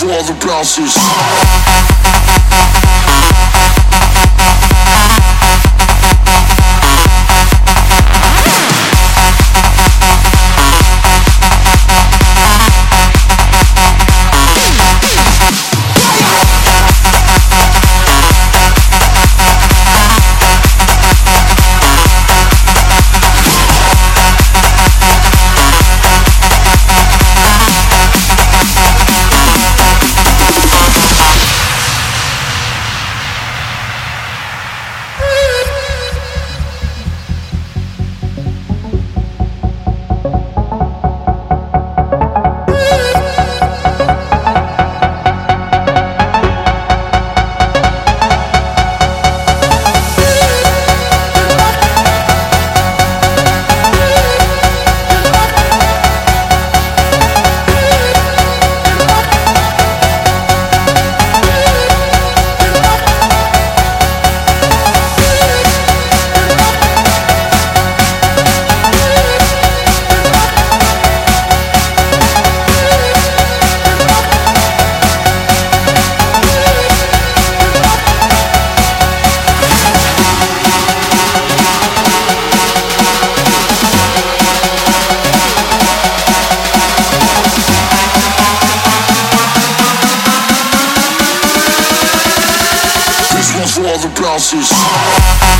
for all the bouncers. Crosses.